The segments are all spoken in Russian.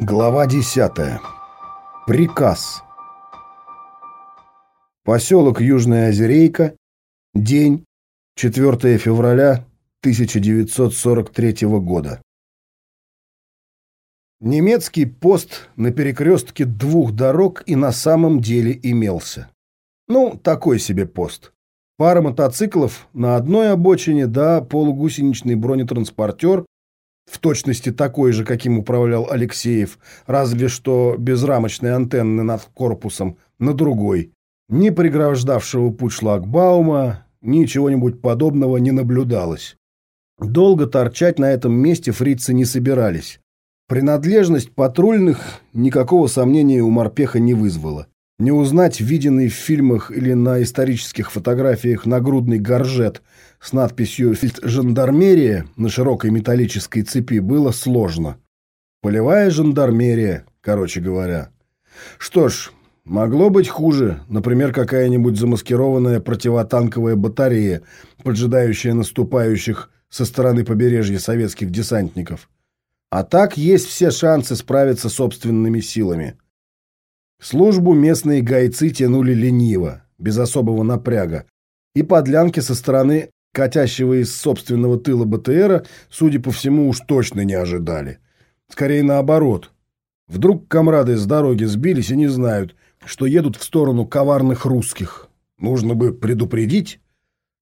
Глава 10. Приказ. Поселок Южная Озерейка. День. 4 февраля 1943 года. Немецкий пост на перекрестке двух дорог и на самом деле имелся. Ну, такой себе пост. Пара мотоциклов на одной обочине, да полугусеничный бронетранспортер в точности такой же, каким управлял Алексеев, разве что без рамочной антенны над корпусом, на другой. Ни преграждавшего путь шлагбаума, ни чего-нибудь подобного не наблюдалось. Долго торчать на этом месте фрицы не собирались. Принадлежность патрульных никакого сомнения у морпеха не вызвала. Не узнать виденный в фильмах или на исторических фотографиях нагрудный горжет с надписью «Фельджандармерия» на широкой металлической цепи было сложно. Полевая жандармерия, короче говоря. Что ж, могло быть хуже. Например, какая-нибудь замаскированная противотанковая батарея, поджидающая наступающих со стороны побережья советских десантников. А так есть все шансы справиться собственными силами. Службу местные гайцы тянули лениво, без особого напряга, и подлянки со стороны катящего из собственного тыла БТРа, судя по всему, уж точно не ожидали. Скорее наоборот. Вдруг комрады с дороги сбились и не знают, что едут в сторону коварных русских. Нужно бы предупредить.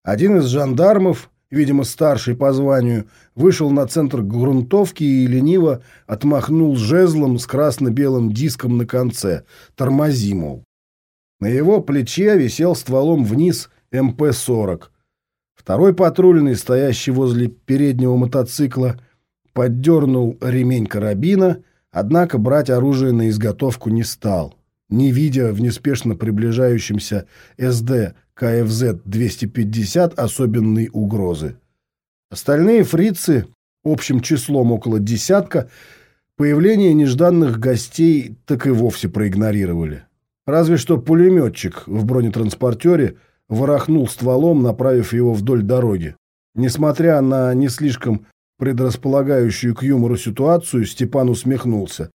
Один из жандармов, видимо, старший по званию, вышел на центр грунтовки и лениво отмахнул жезлом с красно-белым диском на конце. Тормози, мол. На его плече висел стволом вниз МП-40. Второй патрульный, стоящий возле переднего мотоцикла, поддернул ремень карабина, однако брать оружие на изготовку не стал, не видя в неспешно приближающемся SdKfz-250 особенной угрозы. Остальные фрицы, общим числом около десятка, появление нежданных гостей так и вовсе проигнорировали. Разве что пулеметчик в бронетранспортере ворохнул стволом, направив его вдоль дороги. Несмотря на не слишком предрасполагающую к юмору ситуацию, Степан усмехнулся.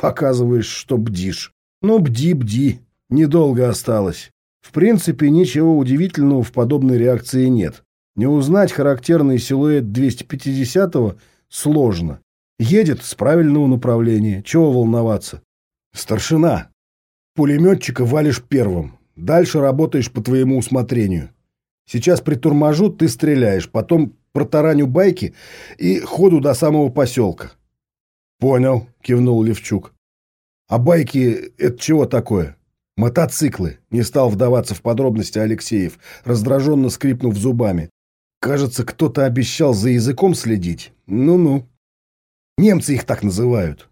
«Показываешь, что бдишь. Ну, бди, бди. Недолго осталось. В принципе, ничего удивительного в подобной реакции нет. Не узнать характерный силуэт 250-го сложно. Едет с правильного направления. Чего волноваться? Старшина. Пулеметчика валишь первым. Дальше работаешь по твоему усмотрению. Сейчас притурможу, ты стреляешь, потом протараню байки и ходу до самого поселка. Понял, кивнул Левчук. А байки — это чего такое? Мотоциклы. Не стал вдаваться в подробности Алексеев, раздраженно скрипнув зубами. Кажется, кто-то обещал за языком следить. Ну-ну. Немцы их так называют.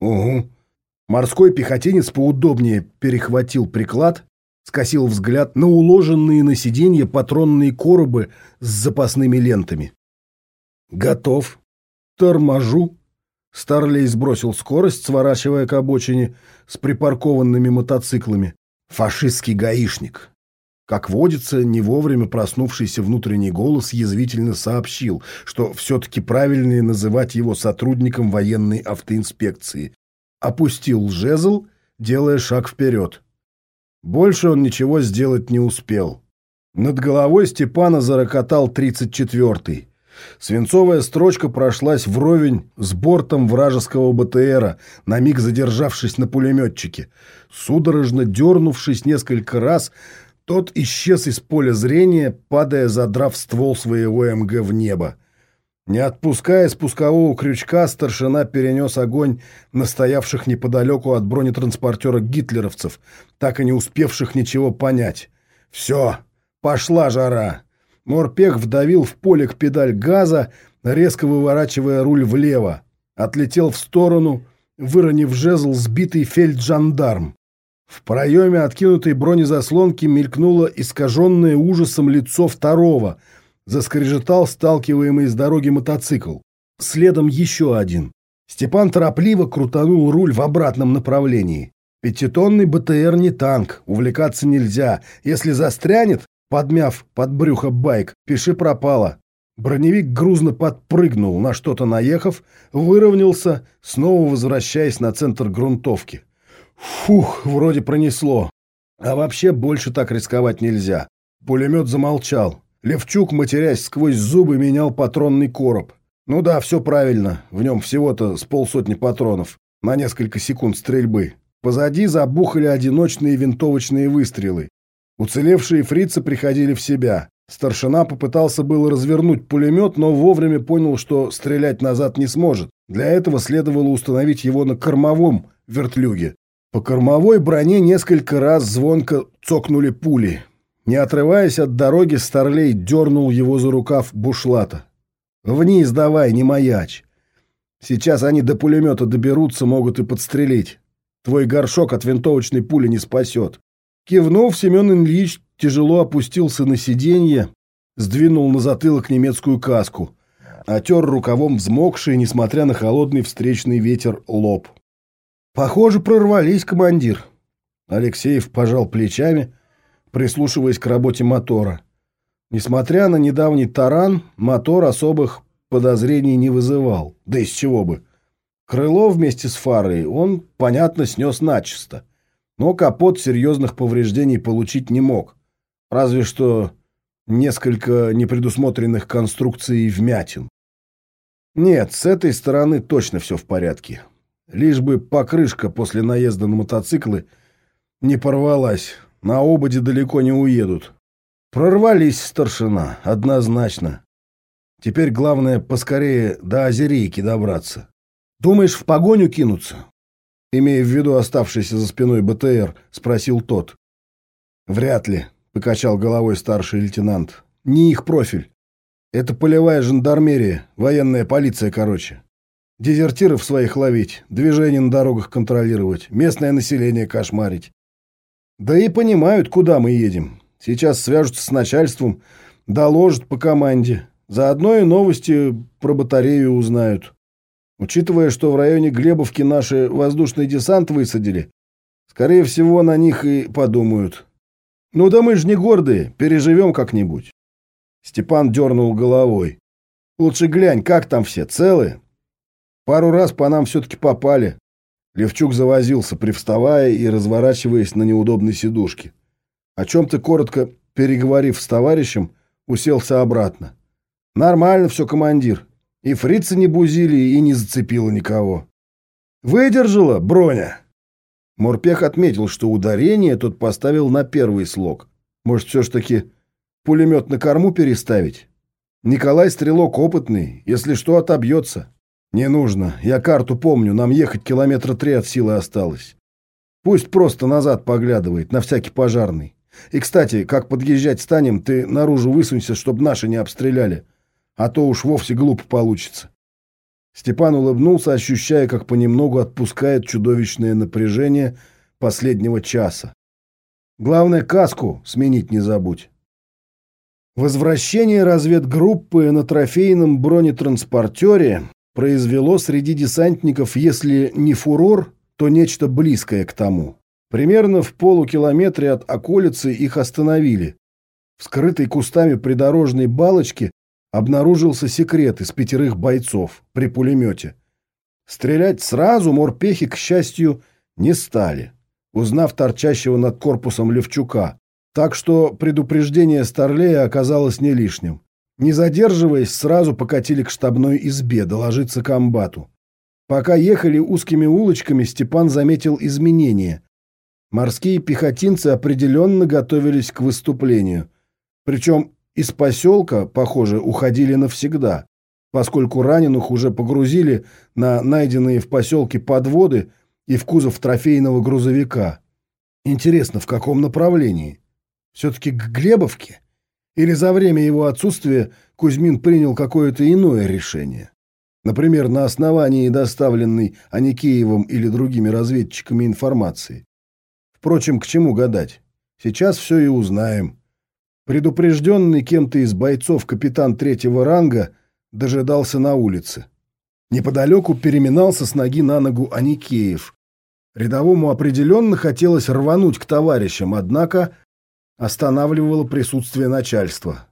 Угу. Морской пехотинец поудобнее перехватил приклад, скосил взгляд на уложенные на сиденье патронные коробы с запасными лентами. Готов. Торможу. Старлей сбросил скорость, сворачивая к обочине с припаркованными мотоциклами. Фашистский гаишник. Как водится, не вовремя проснувшийся внутренний голос язвительно сообщил, что все-таки правильнее называть его сотрудником военной автоинспекции. Опустил жезл, делая шаг вперед. Больше он ничего сделать не успел. Над головой Степана зарокотал тридцать четвертый. Свинцовая строчка прошлась вровень с бортом вражеского БТРа, на миг задержавшись на пулеметчике. Судорожно дернувшись несколько раз, тот исчез из поля зрения, падая, задрав ствол своего МГ в небо. Не отпуская спускового крючка, старшина перенес огонь на стоявших неподалеку от бронетранспортера гитлеровцев, так и не успевших ничего понять. «Все, пошла жара!» Морпех вдавил в полик педаль газа, резко выворачивая руль влево. Отлетел в сторону, выронив жезл сбитый фельджандарм. В проеме откинутой бронезаслонки мелькнуло искаженное ужасом лицо второго. Заскрежетал сталкиваемый с дороги мотоцикл. Следом еще один. Степан торопливо крутанул руль в обратном направлении. Пятитонный БТР не танк, увлекаться нельзя. Если застрянет, подмяв под брюхо байк, пиши пропало. Броневик грузно подпрыгнул, на что-то наехав, выровнялся, снова возвращаясь на центр грунтовки. Фух, вроде пронесло. А вообще больше так рисковать нельзя. Пулемет замолчал. Левчук, матерясь сквозь зубы, менял патронный короб. Ну да, все правильно. В нем всего-то с полсотни патронов. На несколько секунд стрельбы. Позади забухали одиночные винтовочные выстрелы. Уцелевшие фрицы приходили в себя. Старшина попытался было развернуть пулемет, но вовремя понял, что стрелять назад не сможет. Для этого следовало установить его на кормовом вертлюге. По кормовой броне несколько раз звонко цокнули пули. Не отрываясь от дороги, Старлей дернул его за рукав бушлата. «Вниз давай, не маячь. Сейчас они до пулемета доберутся, могут и подстрелить. Твой горшок от винтовочной пули не спасет». Кивнув, Семен Ильич тяжело опустился на сиденье, сдвинул на затылок немецкую каску, отер рукавом взмокший, несмотря на холодный встречный ветер, лоб. «Похоже, прорвались, командир». Алексеев пожал плечами, прислушиваясь к работе мотора. Несмотря на недавний таран, мотор особых подозрений не вызывал. Да из чего бы. Крыло вместе с фарой он, понятно, снес начисто. Но капот серьезных повреждений получить не мог. Разве что несколько непредусмотренных конструкций вмятин. Нет, с этой стороны точно все в порядке. Лишь бы покрышка после наезда на мотоциклы не порвалась. На ободе далеко не уедут. Прорвались, старшина, однозначно. Теперь главное поскорее до Озерейки добраться. Думаешь, в погоню кинуться? Имея в виду оставшийся за спиной БТР, спросил тот. Вряд ли, покачал головой старший лейтенант. Не их профиль. Это полевая жандармерия, военная полиция, короче. Дезертиров своих ловить, движение на дорогах контролировать, местное население кошмарить. Да и понимают, куда мы едем. Сейчас свяжутся с начальством, доложат по команде. Заодно и новости про батарею узнают. Учитывая, что в районе Глебовки наши воздушный десант высадили, скорее всего, на них и подумают. Ну да мы же не гордые, переживем как-нибудь. Степан дернул головой. Лучше глянь, как там все, целые? Пару раз по нам все-таки попали. Левчук завозился, привставая и разворачиваясь на неудобной сидушке. О чем-то коротко переговорив с товарищем, уселся обратно. «Нормально все, командир. И фрицы не бузили, и не зацепило никого». «Выдержала, броня!» Морпех отметил, что ударение тот поставил на первый слог. Может, все ж таки пулемет на корму переставить? Николай Стрелок опытный, если что, отобьется. «Не нужно. Я карту помню. Нам ехать километра три от силы осталось. Пусть просто назад поглядывает, на всякий пожарный. И, кстати, как подъезжать станем, ты наружу высунься, чтоб наши не обстреляли. А то уж вовсе глупо получится». Степан улыбнулся, ощущая, как понемногу отпускает чудовищное напряжение последнего часа. «Главное, каску сменить не забудь». Возвращение разведгруппы на трофейном бронетранспортере произвело среди десантников, если не фурор, то нечто близкое к тому. Примерно в полукилометре от околицы их остановили. В скрытой кустами придорожной балочке обнаружился секрет из пятерых бойцов при пулемете. Стрелять сразу морпехи, к счастью, не стали, узнав торчащего над корпусом Левчука. Так что предупреждение Старлея оказалось не лишним. Не задерживаясь, сразу покатили к штабной избе доложиться комбату. Пока ехали узкими улочками, Степан заметил изменения. Морские пехотинцы определенно готовились к выступлению. Причем из поселка, похоже, уходили навсегда, поскольку раненых уже погрузили на найденные в поселке подводы и в кузов трофейного грузовика. Интересно, в каком направлении? Все-таки к Глебовке? Или за время его отсутствия Кузьмин принял какое-то иное решение? Например, на основании доставленной Аникеевым или другими разведчиками информации. Впрочем, к чему гадать? Сейчас все и узнаем. Предупрежденный кем-то из бойцов капитан третьего ранга дожидался на улице. Неподалеку переминался с ноги на ногу Аникеев. Рядовому определенно хотелось рвануть к товарищам, однако останавливало присутствие начальства.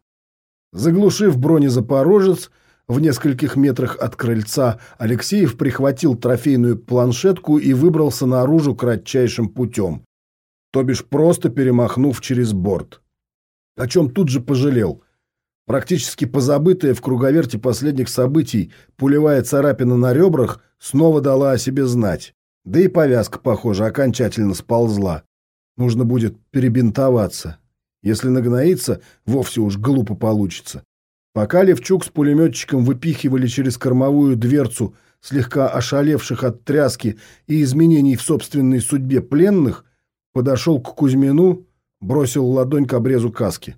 Заглушив бронезапорожец, в нескольких метрах от крыльца Алексеев прихватил трофейную планшетку и выбрался наружу кратчайшим путем, то бишь просто перемахнув через борт. О чем тут же пожалел. Практически позабытая в круговерте последних событий пулевая царапина на ребрах снова дала о себе знать. Да и повязка, похоже, окончательно сползла. Нужно будет перебинтоваться. Если нагноится, вовсе уж глупо получится. Пока Левчук с пулеметчиком выпихивали через кормовую дверцу слегка ошалевших от тряски и изменений в собственной судьбе пленных, подошел к Кузьмину, бросил ладонь к обрезу каски.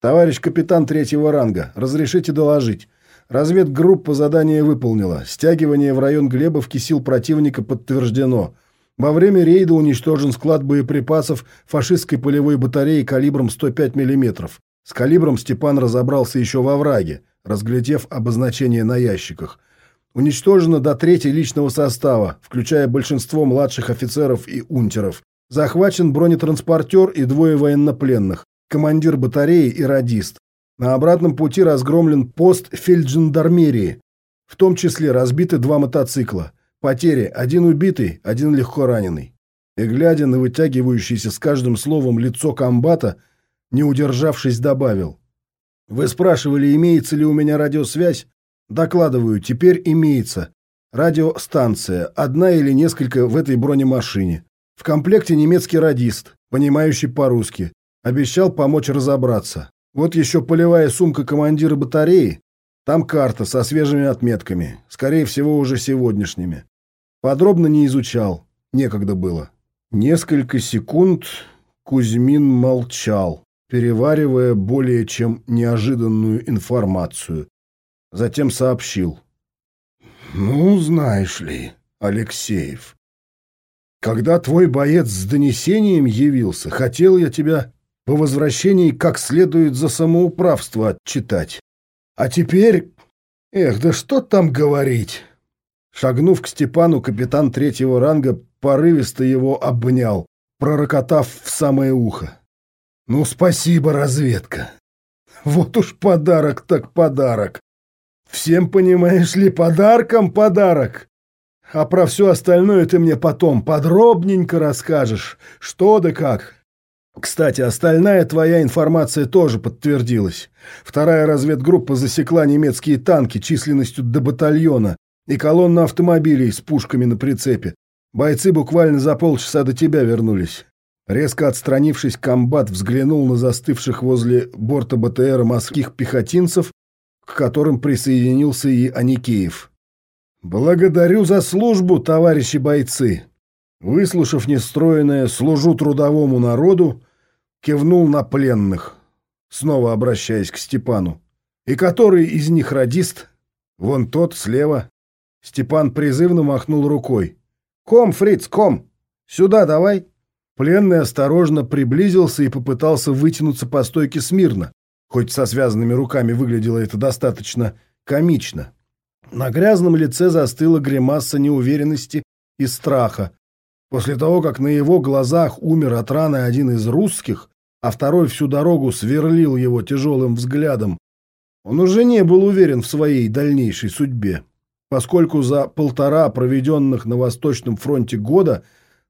«Товарищ капитан третьего ранга, разрешите доложить. Разведгруппа задание выполнила. Стягивание в район Глебовки сил противника подтверждено. Во время рейда уничтожен склад боеприпасов фашистской полевой батареи калибром 105 мм. С калибром Степан разобрался еще во враге, разглядев обозначение на ящиках. Уничтожено до трети личного состава, включая большинство младших офицеров и унтеров. Захвачен бронетранспортер и двое военнопленных, командир батареи и радист. На обратном пути разгромлен пост фельджандармерии, в том числе разбиты два мотоцикла. Потери – один убитый, один легко раненый. И глядя на вытягивающееся с каждым словом лицо комбата, не удержавшись, добавил. «Вы спрашивали, имеется ли у меня радиосвязь? Докладываю, теперь имеется. Радиостанция, одна или несколько в этой бронемашине. В комплекте немецкий радист, понимающий по-русски. Обещал помочь разобраться. Вот еще полевая сумка командира батареи. Там карта со свежими отметками, скорее всего, уже сегодняшними. Подробно не изучал, некогда было. Несколько секунд Кузьмин молчал, переваривая более чем неожиданную информацию. Затем сообщил. «Ну, знаешь ли, Алексеев, когда твой боец с донесением явился, хотел я тебя по возвращении как следует за самоуправство отчитать. А теперь... Эх, да что там говорить!» Шагнув к Степану, капитан третьего ранга порывисто его обнял, пророкотав в самое ухо. «Ну, спасибо, разведка! Вот уж подарок так подарок! Всем, понимаешь ли, подарком подарок! А про все остальное ты мне потом подробненько расскажешь, что да как!» Кстати, остальная твоя информация тоже подтвердилась. Вторая разведгруппа засекла немецкие танки численностью до батальона и колонну автомобилей с пушками на прицепе. Бойцы буквально за полчаса до тебя вернулись. Резко отстранившись, комбат взглянул на застывших возле борта БТРа морских пехотинцев, к которым присоединился и Аникеев. «Благодарю за службу, товарищи бойцы!» Выслушав нестроенное «служу трудовому народу», кивнул на пленных, снова обращаясь к Степану. «И который из них радист?» «Вон тот, слева». Степан призывно махнул рукой. «Ком, фриц, ком! Сюда давай!» Пленный осторожно приблизился и попытался вытянуться по стойке смирно, хоть со связанными руками выглядело это достаточно комично. На грязном лице застыла гримаса неуверенности и страха. После того, как на его глазах умер от раны один из русских, а второй всю дорогу сверлил его тяжелым взглядом, он уже не был уверен в своей дальнейшей судьбе поскольку за полтора проведенных на Восточном фронте года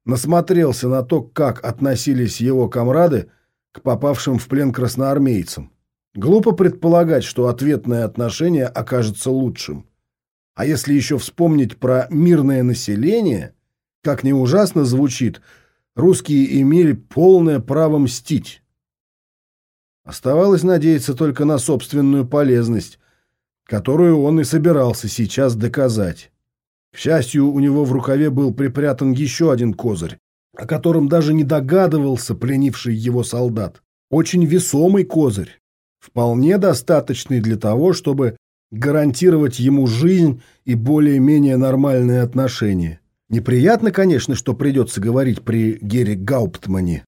насмотрелся на то, как относились его комрады к попавшим в плен красноармейцам. Глупо предполагать, что ответное отношение окажется лучшим. А если еще вспомнить про мирное население, как ни ужасно звучит, русские имели полное право мстить. Оставалось надеяться только на собственную полезность, которую он и собирался сейчас доказать. К счастью, у него в рукаве был припрятан еще один козырь, о котором даже не догадывался пленивший его солдат. Очень весомый козырь, вполне достаточный для того, чтобы гарантировать ему жизнь и более-менее нормальные отношения. Неприятно, конечно, что придется говорить при Гере Гауптмане.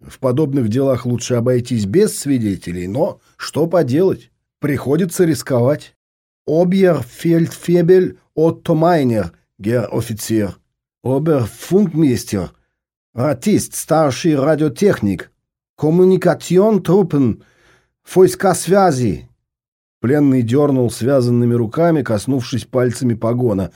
В подобных делах лучше обойтись без свидетелей, но что поделать? Приходится рисковать. Оберфельдфебель Отто Майнер, гер офицер. Оберфункмейстер. Ратист, старший радиотехник. Коммуникацион труппен. Войска связи. Пленный дернул связанными руками, коснувшись пальцами погона,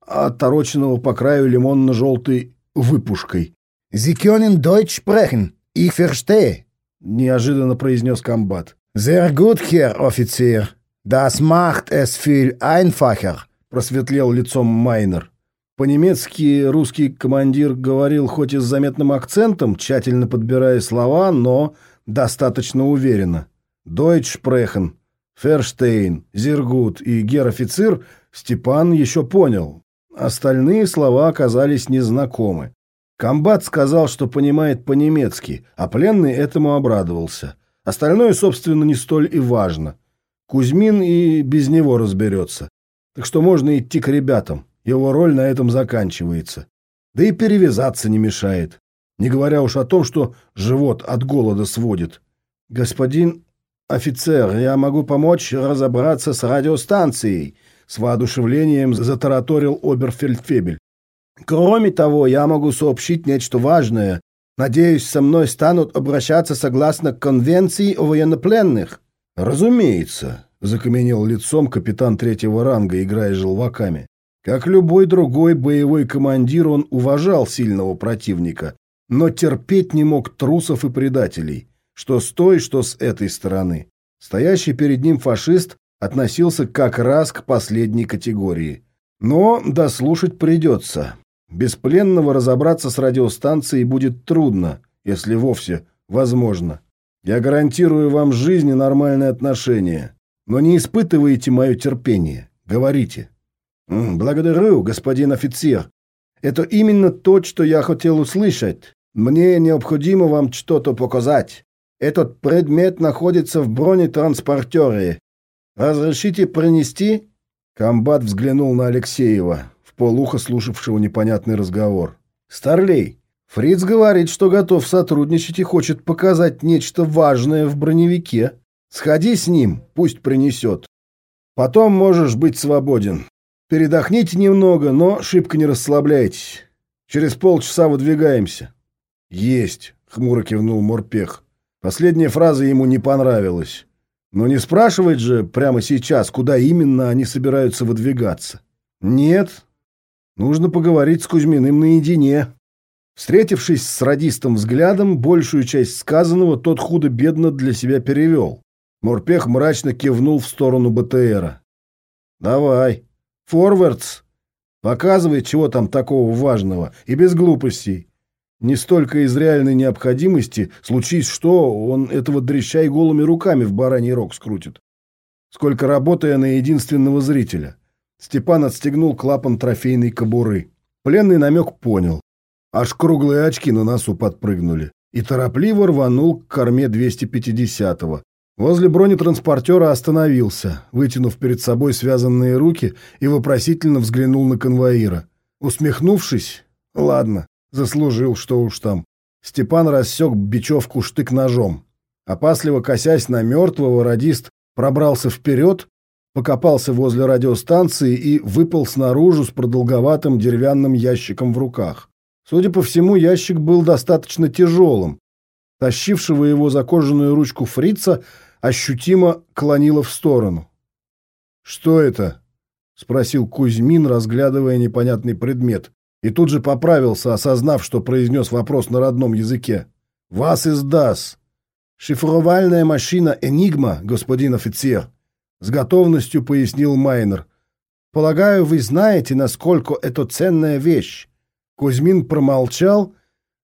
отороченного по краю лимонно-желтой выпушкой. «Sie können Deutsch sprechen. Ich verstehe», — неожиданно произнес комбат. «Sehr gut, Herr Offizier. Das macht es viel einfacher», — просветлел лицом Майнер. По-немецки русский командир говорил хоть и с заметным акцентом, тщательно подбирая слова, но достаточно уверенно. «Deutsch sprechen», «Ферштейн», «Зергут» и «Гер-офицер» Степан еще понял. Остальные слова оказались незнакомы. Комбат сказал, что понимает по-немецки, а пленный этому обрадовался. Остальное, собственно, не столь и важно. Кузьмин и без него разберется. Так что можно идти к ребятам. Его роль на этом заканчивается. Да и перевязаться не мешает. Не говоря уж о том, что живот от голода сводит. Господин офицер, я могу помочь разобраться с радиостанцией, с воодушевлением затараторил Оберфельдфебель. Кроме того, я могу сообщить нечто важное. Надеюсь, со мной станут обращаться согласно конвенции о военнопленных. Разумеется, закаменел лицом капитан третьего ранга, играя желваками. Как любой другой боевой командир, он уважал сильного противника, но терпеть не мог трусов и предателей, что с той, что с этой стороны. Стоящий перед ним фашист относился как раз к последней категории. Но дослушать придется. Без пленного разобраться с радиостанцией будет трудно, если вовсе возможно. Я гарантирую вам жизнь и нормальные отношения. Но не испытывайте мое терпение. Говорите. «Благодарю, господин офицер. Это именно то, что я хотел услышать. Мне необходимо вам что-то показать. Этот предмет находится в бронетранспортере. Разрешите принести?» Комбат взглянул на Алексеева, в полухо слушавшего непонятный разговор. «Старлей, Фриц говорит, что готов сотрудничать и хочет показать нечто важное в броневике. Сходи с ним, пусть принесет. Потом можешь быть свободен. Передохните немного, но шибко не расслабляйтесь. Через полчаса выдвигаемся. Есть, хмуро кивнул Морпех. Последняя фраза ему не понравилась. Но не спрашивать же прямо сейчас, куда именно они собираются выдвигаться. Нет, нужно поговорить с Кузьминым наедине. Встретившись с радистом взглядом, большую часть сказанного тот худо-бедно для себя перевел. Морпех мрачно кивнул в сторону БТРа. «Давай», Форвардс, показывай, чего там такого важного, и без глупостей. Не столько из реальной необходимости, случись что, он этого дрища голыми руками в бараний рог скрутит. Сколько работая на единственного зрителя. Степан отстегнул клапан трофейной кобуры. Пленный намек понял. Аж круглые очки на носу подпрыгнули. И торопливо рванул к корме 250-го, Возле бронетранспортера остановился, вытянув перед собой связанные руки и вопросительно взглянул на конвоира. Усмехнувшись, ладно, заслужил, что уж там, Степан рассек бечевку штык-ножом. Опасливо косясь на мертвого, радист пробрался вперед, покопался возле радиостанции и выпал снаружи с продолговатым деревянным ящиком в руках. Судя по всему, ящик был достаточно тяжелым. Тащившего его за кожаную ручку фрица ощутимо клонило в сторону. «Что это?» — спросил Кузьмин, разглядывая непонятный предмет, и тут же поправился, осознав, что произнес вопрос на родном языке. «Вас издас!» «Шифровальная машина «Энигма», господин офицер», — с готовностью пояснил Майнер. «Полагаю, вы знаете, насколько это ценная вещь». Кузьмин промолчал,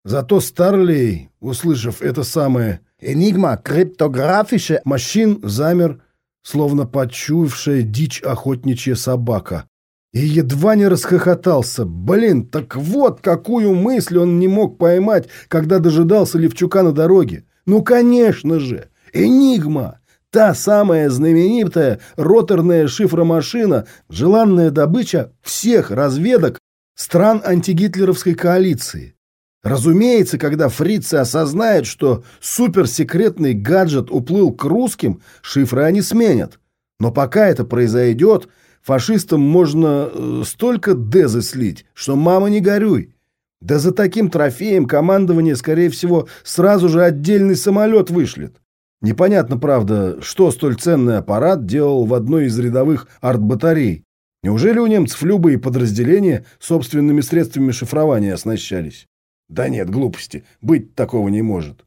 зато Старлей, услышав это самое Энигма криптографische машин замер, словно почуявшая дичь охотничья собака. И едва не расхохотался. Блин, так вот какую мысль он не мог поймать, когда дожидался Левчука на дороге. Ну, конечно же, Энигма! Та самая знаменитая роторная шифромашина, желанная добыча всех разведок стран антигитлеровской коалиции. Разумеется, когда фрицы осознают, что суперсекретный гаджет уплыл к русским, шифры они сменят. Но пока это произойдет, фашистам можно э, столько дезы слить, что мама не горюй. Да за таким трофеем командование, скорее всего, сразу же отдельный самолет вышлет. Непонятно, правда, что столь ценный аппарат делал в одной из рядовых артбатарей. Неужели у немцев любые подразделения собственными средствами шифрования оснащались? Да нет, глупости, быть такого не может.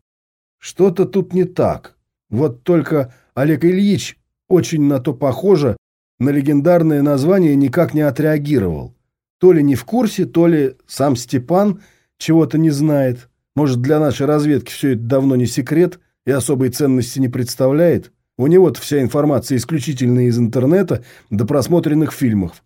Что-то тут не так. Вот только Олег Ильич очень на то похоже, на легендарное название никак не отреагировал. То ли не в курсе, то ли сам Степан чего-то не знает. Может, для нашей разведки все это давно не секрет и особой ценности не представляет? У него-то вся информация исключительно из интернета до просмотренных фильмов.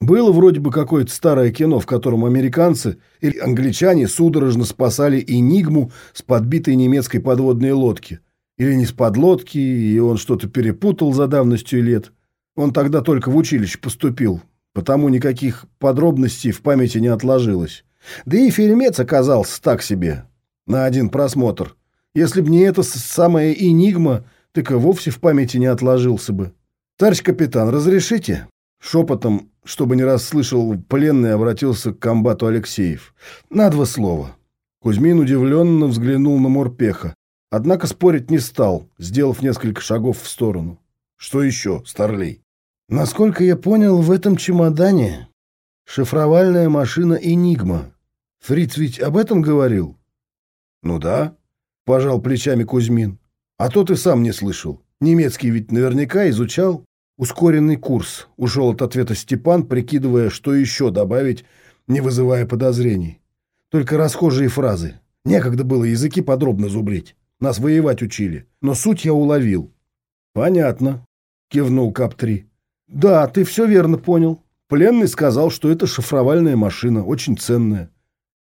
Было вроде бы какое-то старое кино, в котором американцы или англичане судорожно спасали «Энигму» с подбитой немецкой подводной лодки. Или не с подлодки, и он что-то перепутал за давностью лет. Он тогда только в училище поступил, потому никаких подробностей в памяти не отложилось. Да и фильмец оказался так себе, на один просмотр. Если б не эта самая «Энигма», так и вовсе в памяти не отложился бы. «Товарищ капитан, разрешите?» Шепотом, чтобы не расслышал пленный, обратился к комбату Алексеев. «На два слова». Кузьмин удивленно взглянул на морпеха. Однако спорить не стал, сделав несколько шагов в сторону. «Что еще, Старлей?» «Насколько я понял, в этом чемодане шифровальная машина «Энигма». Фриц ведь об этом говорил?» «Ну да», — пожал плечами Кузьмин. А то ты сам не слышал. Немецкий ведь наверняка изучал. Ускоренный курс. Ушел от ответа Степан, прикидывая, что еще добавить, не вызывая подозрений. Только расхожие фразы. Некогда было языки подробно зубрить. Нас воевать учили. Но суть я уловил. Понятно, кивнул Кап-3. Да, ты все верно понял. Пленный сказал, что это шифровальная машина, очень ценная.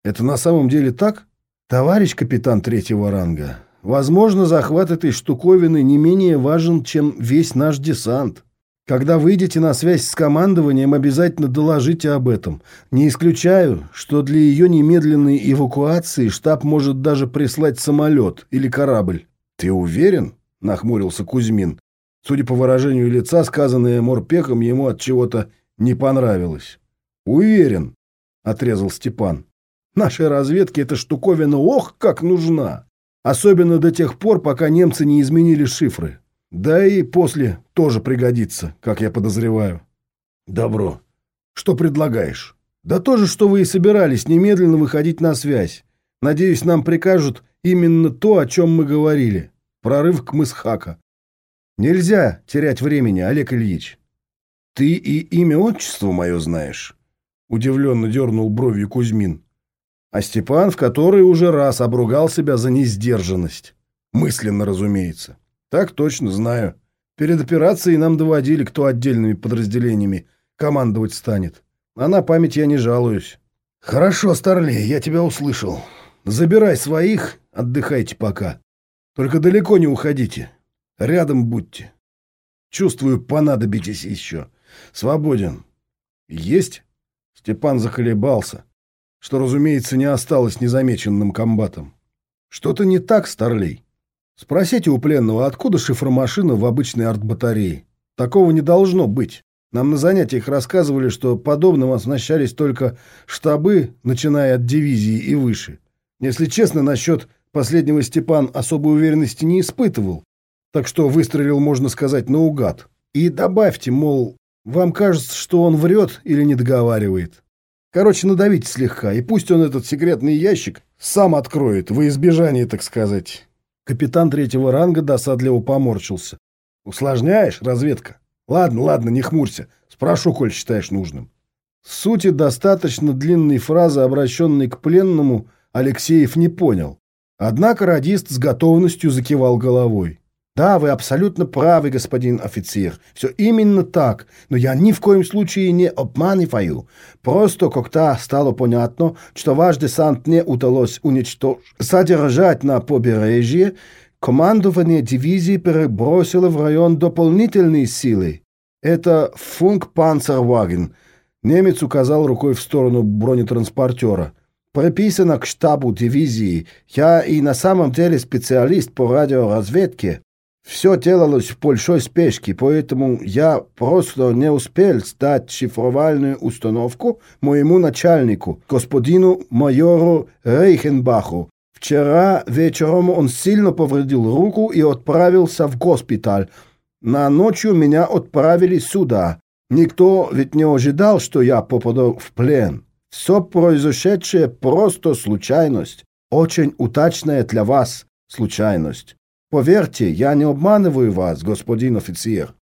Это на самом деле так? Товарищ капитан третьего ранга, Возможно, захват этой штуковины не менее важен, чем весь наш десант. Когда выйдете на связь с командованием, обязательно доложите об этом. Не исключаю, что для ее немедленной эвакуации штаб может даже прислать самолет или корабль. Ты уверен? Нахмурился Кузьмин. Судя по выражению лица, сказанное морпехом ему от чего-то не понравилось. Уверен, отрезал Степан. Нашей разведке эта штуковина ох, как нужна. Особенно до тех пор, пока немцы не изменили шифры. Да и после тоже пригодится, как я подозреваю. Добро. Что предлагаешь? Да то же, что вы и собирались, немедленно выходить на связь. Надеюсь, нам прикажут именно то, о чем мы говорили. Прорыв к Мысхака. Нельзя терять времени, Олег Ильич. Ты и имя отчество мое знаешь? Удивленно дернул бровью Кузьмин а Степан в который уже раз обругал себя за несдержанность. Мысленно, разумеется. Так точно знаю. Перед операцией нам доводили, кто отдельными подразделениями командовать станет. А на память я не жалуюсь. Хорошо, Старлей, я тебя услышал. Забирай своих, отдыхайте пока. Только далеко не уходите. Рядом будьте. Чувствую, понадобитесь еще. Свободен. Есть? Степан заколебался что, разумеется, не осталось незамеченным комбатом. Что-то не так, Старлей. Спросите у пленного, откуда шифромашина в обычной артбатарее. Такого не должно быть. Нам на занятиях рассказывали, что подобным оснащались только штабы, начиная от дивизии и выше. Если честно, насчет последнего Степан особой уверенности не испытывал, так что выстрелил, можно сказать, наугад. И добавьте, мол, вам кажется, что он врет или не договаривает. Короче, надавите слегка, и пусть он этот секретный ящик сам откроет, во избежание, так сказать. Капитан третьего ранга досадливо поморщился. Усложняешь, разведка? Ладно, ладно, не хмурься. Спрошу, коль считаешь нужным. Сути достаточно длинной фразы, обращенной к пленному, Алексеев не понял. Однако радист с готовностью закивал головой. Да, вы абсолютно правы, господин офицер. Все именно так. Но я ни в коем случае не обманываю. Просто когда стало понятно, что ваш десант не удалось уничтожить, содержать на побережье, командование дивизии перебросило в район дополнительные силы. Это функ Панцерваген. Немец указал рукой в сторону бронетранспортера. Приписано к штабу дивизии. Я и на самом деле специалист по радиоразведке. Все делалось в большой спешке, поэтому я просто не успел сдать шифровальную установку моему начальнику, господину майору Рейхенбаху, Вчера вечером он сильно повредил руку и отправился в госпиталь. На ночью меня отправили сюда. Никто ведь не ожидал, что я попаду в плен. Все произошедшее просто случайность. Очень удачная для вас случайность. Поверьте, я не обманываю вас, господин офицер.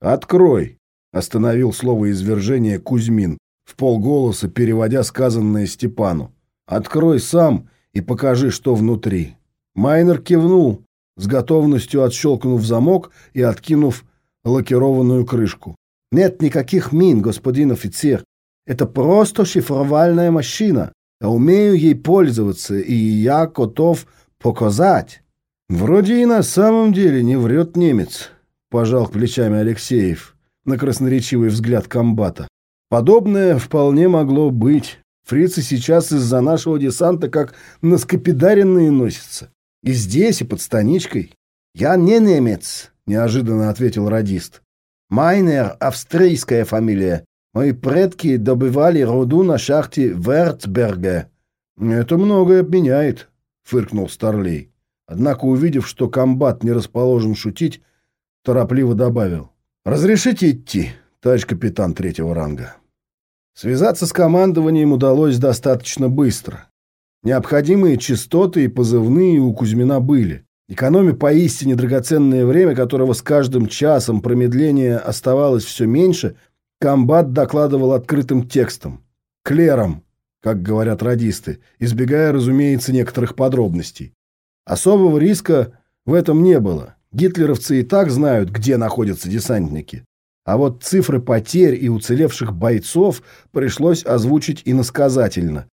Открой, остановил слово извержения Кузьмин, в полголоса переводя сказанное Степану. Открой сам и покажи, что внутри. Майнер кивнул, с готовностью отщелкнув замок и откинув лакированную крышку. Нет никаких мин, господин офицер. Это просто шифровальная машина. Я умею ей пользоваться, и я готов показать. Вроде и на самом деле не врет немец, пожал плечами Алексеев на красноречивый взгляд комбата. Подобное вполне могло быть. Фрицы сейчас из-за нашего десанта как на скопидаренные носятся. И здесь, и под станичкой. Я не немец, неожиданно ответил радист. Майнер — австрийская фамилия. Мои предки добывали руду на шахте Вертберга. Это многое обменяет, фыркнул Старлей. Однако, увидев, что комбат не расположен шутить, торопливо добавил. «Разрешите идти, товарищ капитан третьего ранга». Связаться с командованием удалось достаточно быстро. Необходимые частоты и позывные у Кузьмина были. Экономя поистине драгоценное время, которого с каждым часом промедления оставалось все меньше, комбат докладывал открытым текстом. Клером, как говорят радисты, избегая, разумеется, некоторых подробностей. Особого риска в этом не было. Гитлеровцы и так знают, где находятся десантники. А вот цифры потерь и уцелевших бойцов пришлось озвучить иносказательно.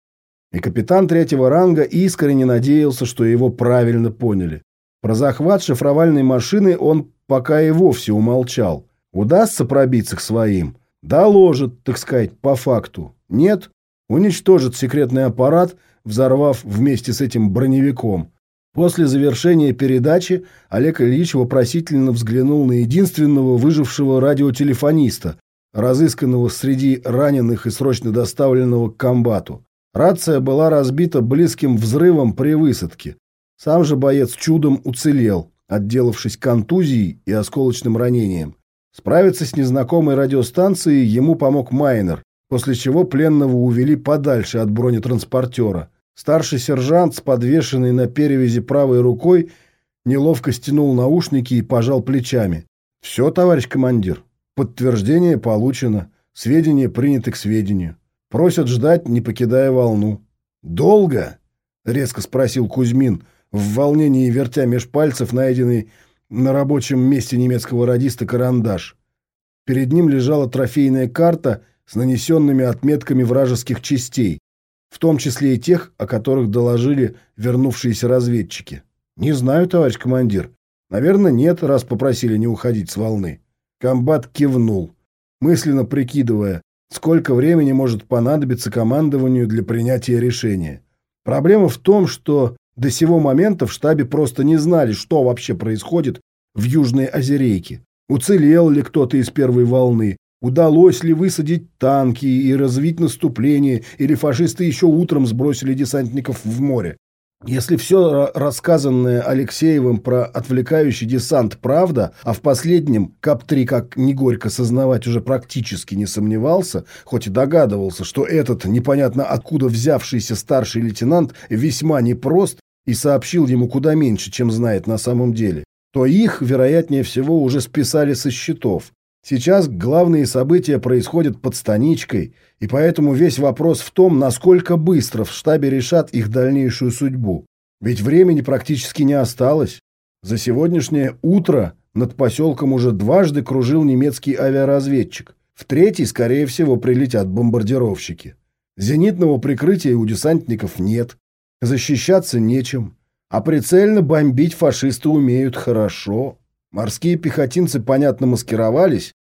И капитан третьего ранга искренне надеялся, что его правильно поняли. Про захват шифровальной машины он пока и вовсе умолчал. Удастся пробиться к своим? Доложит, так сказать, по факту. Нет? Уничтожит секретный аппарат, взорвав вместе с этим броневиком. После завершения передачи Олег Ильич вопросительно взглянул на единственного выжившего радиотелефониста, разысканного среди раненых и срочно доставленного к комбату. Рация была разбита близким взрывом при высадке. Сам же боец чудом уцелел, отделавшись контузией и осколочным ранением. Справиться с незнакомой радиостанцией ему помог Майнер, после чего пленного увели подальше от бронетранспортера. Старший сержант с подвешенной на перевязи правой рукой неловко стянул наушники и пожал плечами. «Все, товарищ командир. Подтверждение получено. Сведения приняты к сведению. Просят ждать, не покидая волну». «Долго?» — резко спросил Кузьмин, в волнении вертя меж пальцев найденный на рабочем месте немецкого радиста карандаш. Перед ним лежала трофейная карта с нанесенными отметками вражеских частей в том числе и тех, о которых доложили вернувшиеся разведчики. Не знаю, товарищ командир. Наверное, нет, раз попросили не уходить с волны. Комбат кивнул, мысленно прикидывая, сколько времени может понадобиться командованию для принятия решения. Проблема в том, что до сего момента в штабе просто не знали, что вообще происходит в Южной Озерейке. Уцелел ли кто-то из первой волны, Удалось ли высадить танки и развить наступление, или фашисты еще утром сбросили десантников в море? Если все рассказанное Алексеевым про отвлекающий десант правда, а в последнем КАП-3, как не горько сознавать, уже практически не сомневался, хоть и догадывался, что этот непонятно откуда взявшийся старший лейтенант весьма непрост и сообщил ему куда меньше, чем знает на самом деле, то их, вероятнее всего, уже списали со счетов. Сейчас главные события происходят под станичкой, и поэтому весь вопрос в том, насколько быстро в штабе решат их дальнейшую судьбу. Ведь времени практически не осталось. За сегодняшнее утро над поселком уже дважды кружил немецкий авиаразведчик. В третий, скорее всего, прилетят бомбардировщики. Зенитного прикрытия у десантников нет. Защищаться нечем. А прицельно бомбить фашисты умеют хорошо. Морские пехотинцы, понятно, маскировались,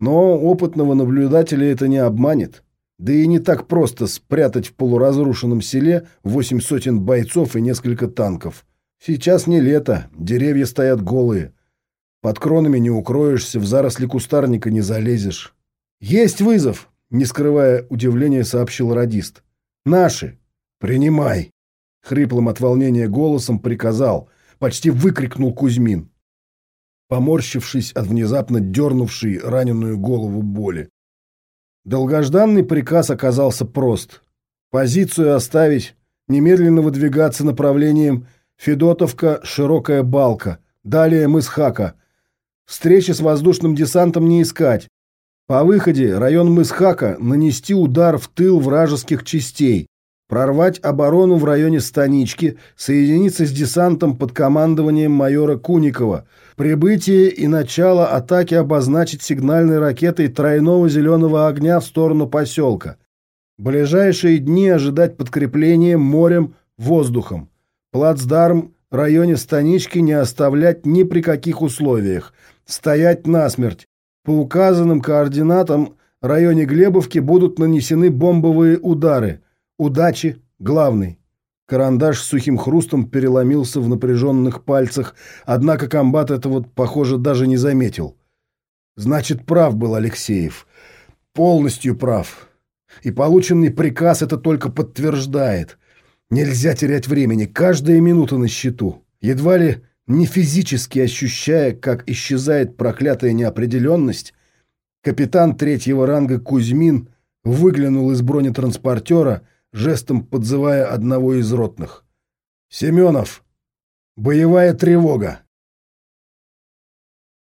но опытного наблюдателя это не обманет. Да и не так просто спрятать в полуразрушенном селе восемь сотен бойцов и несколько танков. Сейчас не лето, деревья стоят голые. Под кронами не укроешься, в заросли кустарника не залезешь. «Есть вызов!» — не скрывая удивления, сообщил радист. «Наши! Принимай!» хриплым от волнения голосом приказал, почти выкрикнул Кузьмин, поморщившись от внезапно дернувшей раненую голову боли. Долгожданный приказ оказался прост. Позицию оставить, немедленно выдвигаться направлением Федотовка, Широкая Балка, далее мыс Хака. Встречи с воздушным десантом не искать. По выходе район мыс Хака нанести удар в тыл вражеских частей, прорвать оборону в районе Станички, соединиться с десантом под командованием майора Куникова, прибытие и начало атаки обозначить сигнальной ракетой тройного зеленого огня в сторону поселка. Ближайшие дни ожидать подкрепления морем, воздухом. Плацдарм в районе Станички не оставлять ни при каких условиях. Стоять насмерть. По указанным координатам в районе Глебовки будут нанесены бомбовые удары – Удачи главный. Карандаш с сухим хрустом переломился в напряженных пальцах, однако комбат этого, похоже, даже не заметил. Значит, прав был Алексеев. Полностью прав. И полученный приказ это только подтверждает. Нельзя терять времени, каждая минута на счету. Едва ли не физически ощущая, как исчезает проклятая неопределенность, капитан третьего ранга Кузьмин выглянул из бронетранспортера — жестом подзывая одного из ротных. «Семенов! Боевая тревога!